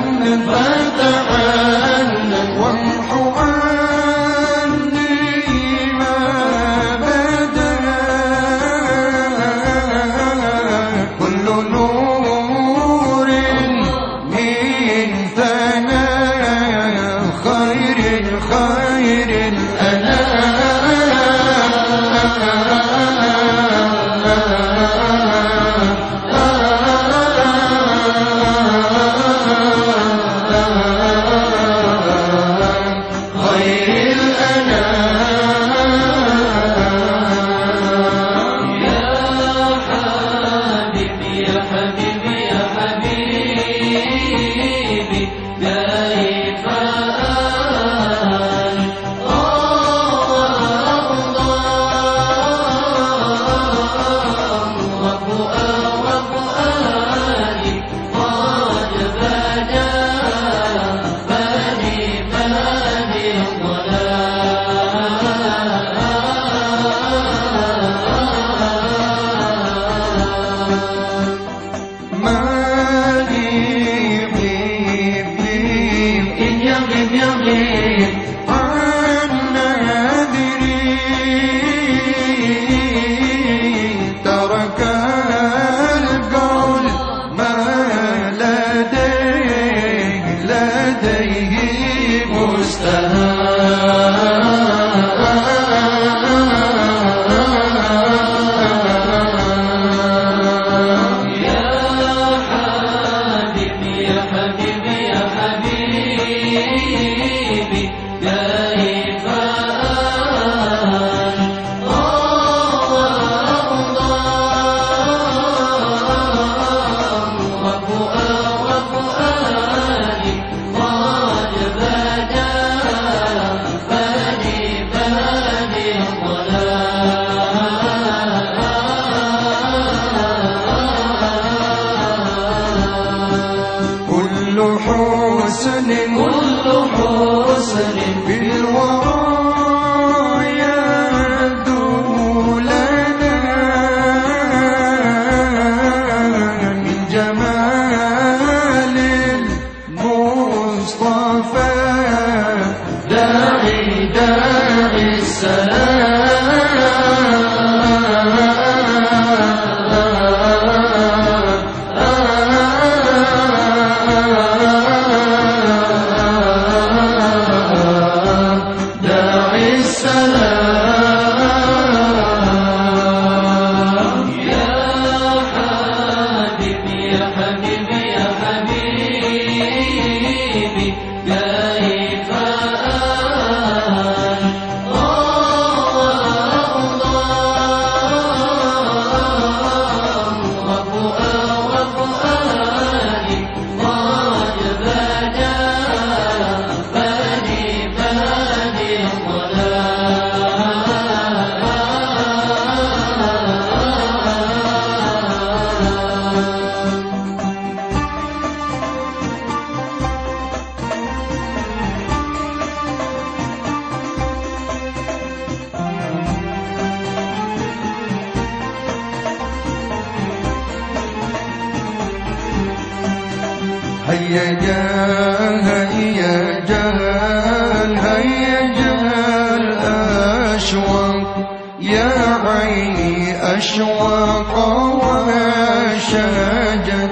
انفتحت حبيبي هيا جان هيا جان هيا جان أشواق يا عيني أشواق وشجر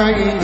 معي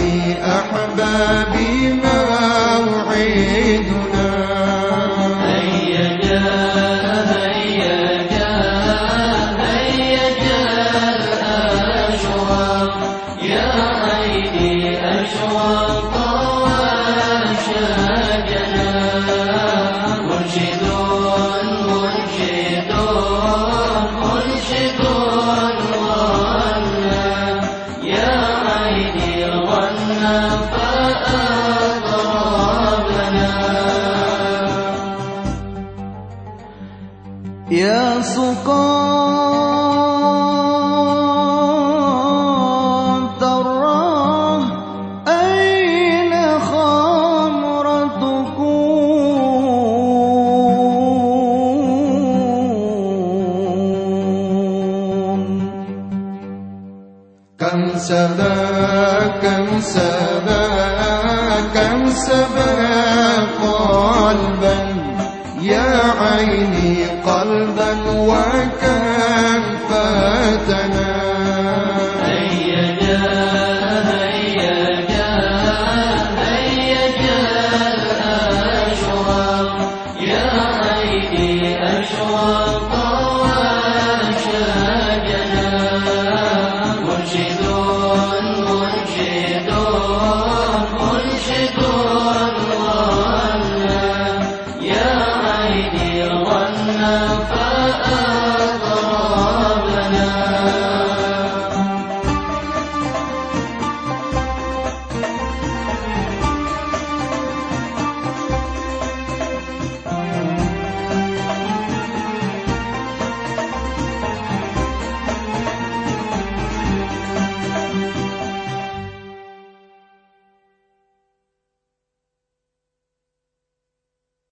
سقام تراه؟ أين خمرتكم كم سبا كم سبا كم سبا قلبا يا عيني قلبا وكان فاتنا